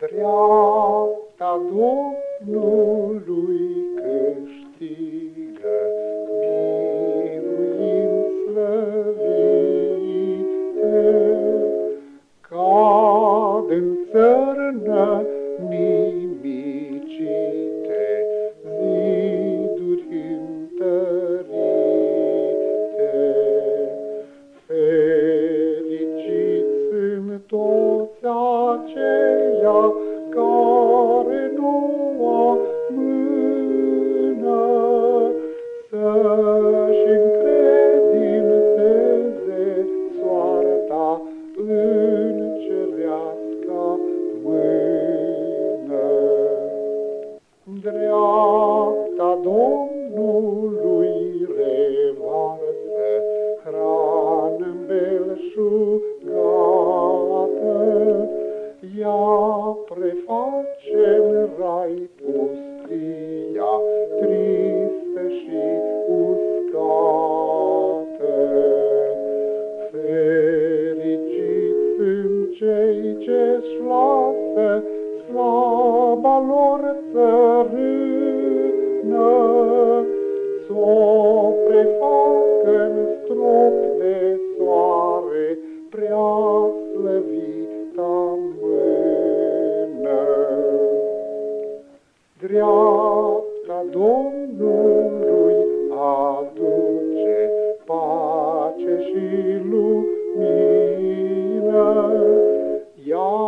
Dreapta Domnului câștigă, biruim slăvite, toți aceia care noua mână să-și încredințeze soarta în cereasca mână. Dreapta ea preface în rai pustia tristă și uscată. Fericiți sunt cei ce-și lasă slaba lor țărână, S-o prefacă Dreapta Domnului aduce pace și lumină, ea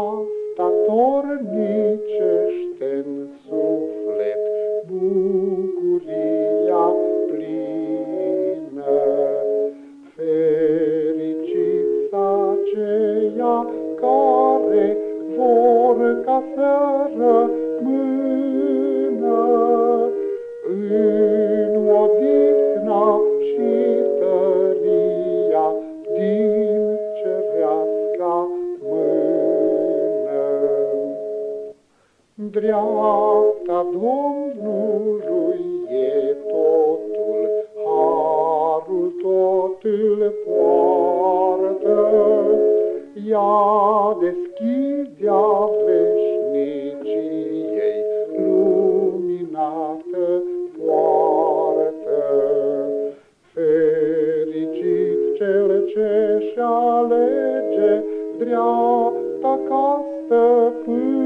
statornicește în suflet bucuria plină. Fericiți aceia care vor ca să rămână în odihna și tăria din cereasca mână. Dreapta Domnului e totul, harul tot îl poartă, ea deschidea veșniciei lumina alege dreapta ca stăpân.